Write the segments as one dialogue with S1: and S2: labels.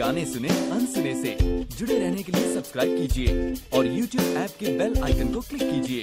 S1: गाने सुने अनसुने से जुड़े रहने के लिए सब्सक्राइब कीजिए और YouTube ऐप के बेल आइकन को क्लिक कीजिए।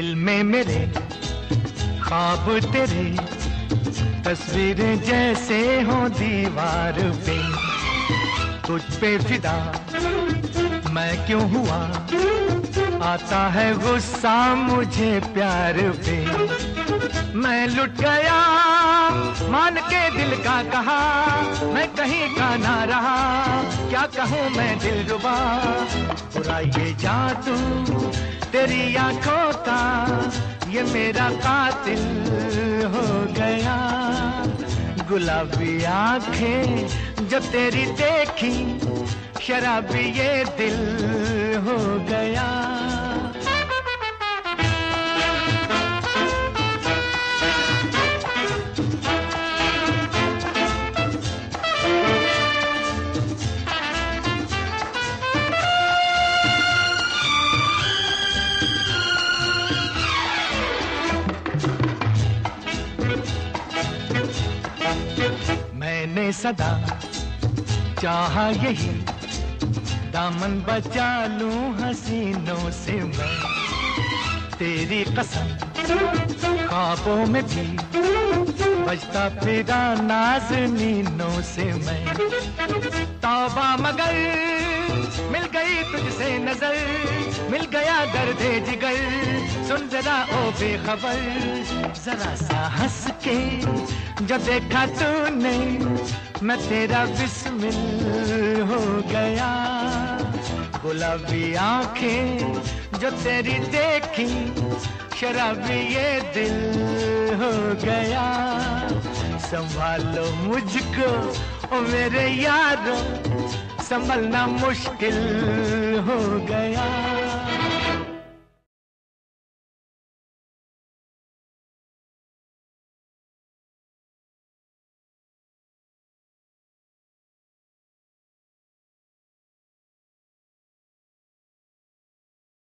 S2: दिल में मेरे ख्वाब तेरे, तस्वीरें जैसे हो दीवार पे। तुझ पे फिदा मैं क्यों हुआ? आता है गुस्सा मुझे प्यार पे। मैं लुट गया, मान के दिल का कहा, मैं कहीं का ना रहा। क्या कहूँ मैं दिल रुबा पूरा ये जादू, तेरी आँखों का ये मेरा कातिल हो गया। गुलाबी आँखें जो तेरी देखी, शराबी ये दिल हो गया। मैंने सदा चाहा यही, दामन बचा लूँ हसीनों से मैं। तेरी कसम खाबों में भी बजता फिरा नाजनीनों से मैं। तौबा मगर, मिल गई तुझसे नज़र, मिल गया दर्द जिगर। सुन जरा ओ बेखबर, जरा सा हंस के, जो देखा तूने, मैं तेरा बिस्मिल हो गया। गुलाबी आँखें जो तेरी देखी शराबी ये दिल हो गया। संभालो मुझको ओ मेरे यारो संभलना मुश्किल हो गया।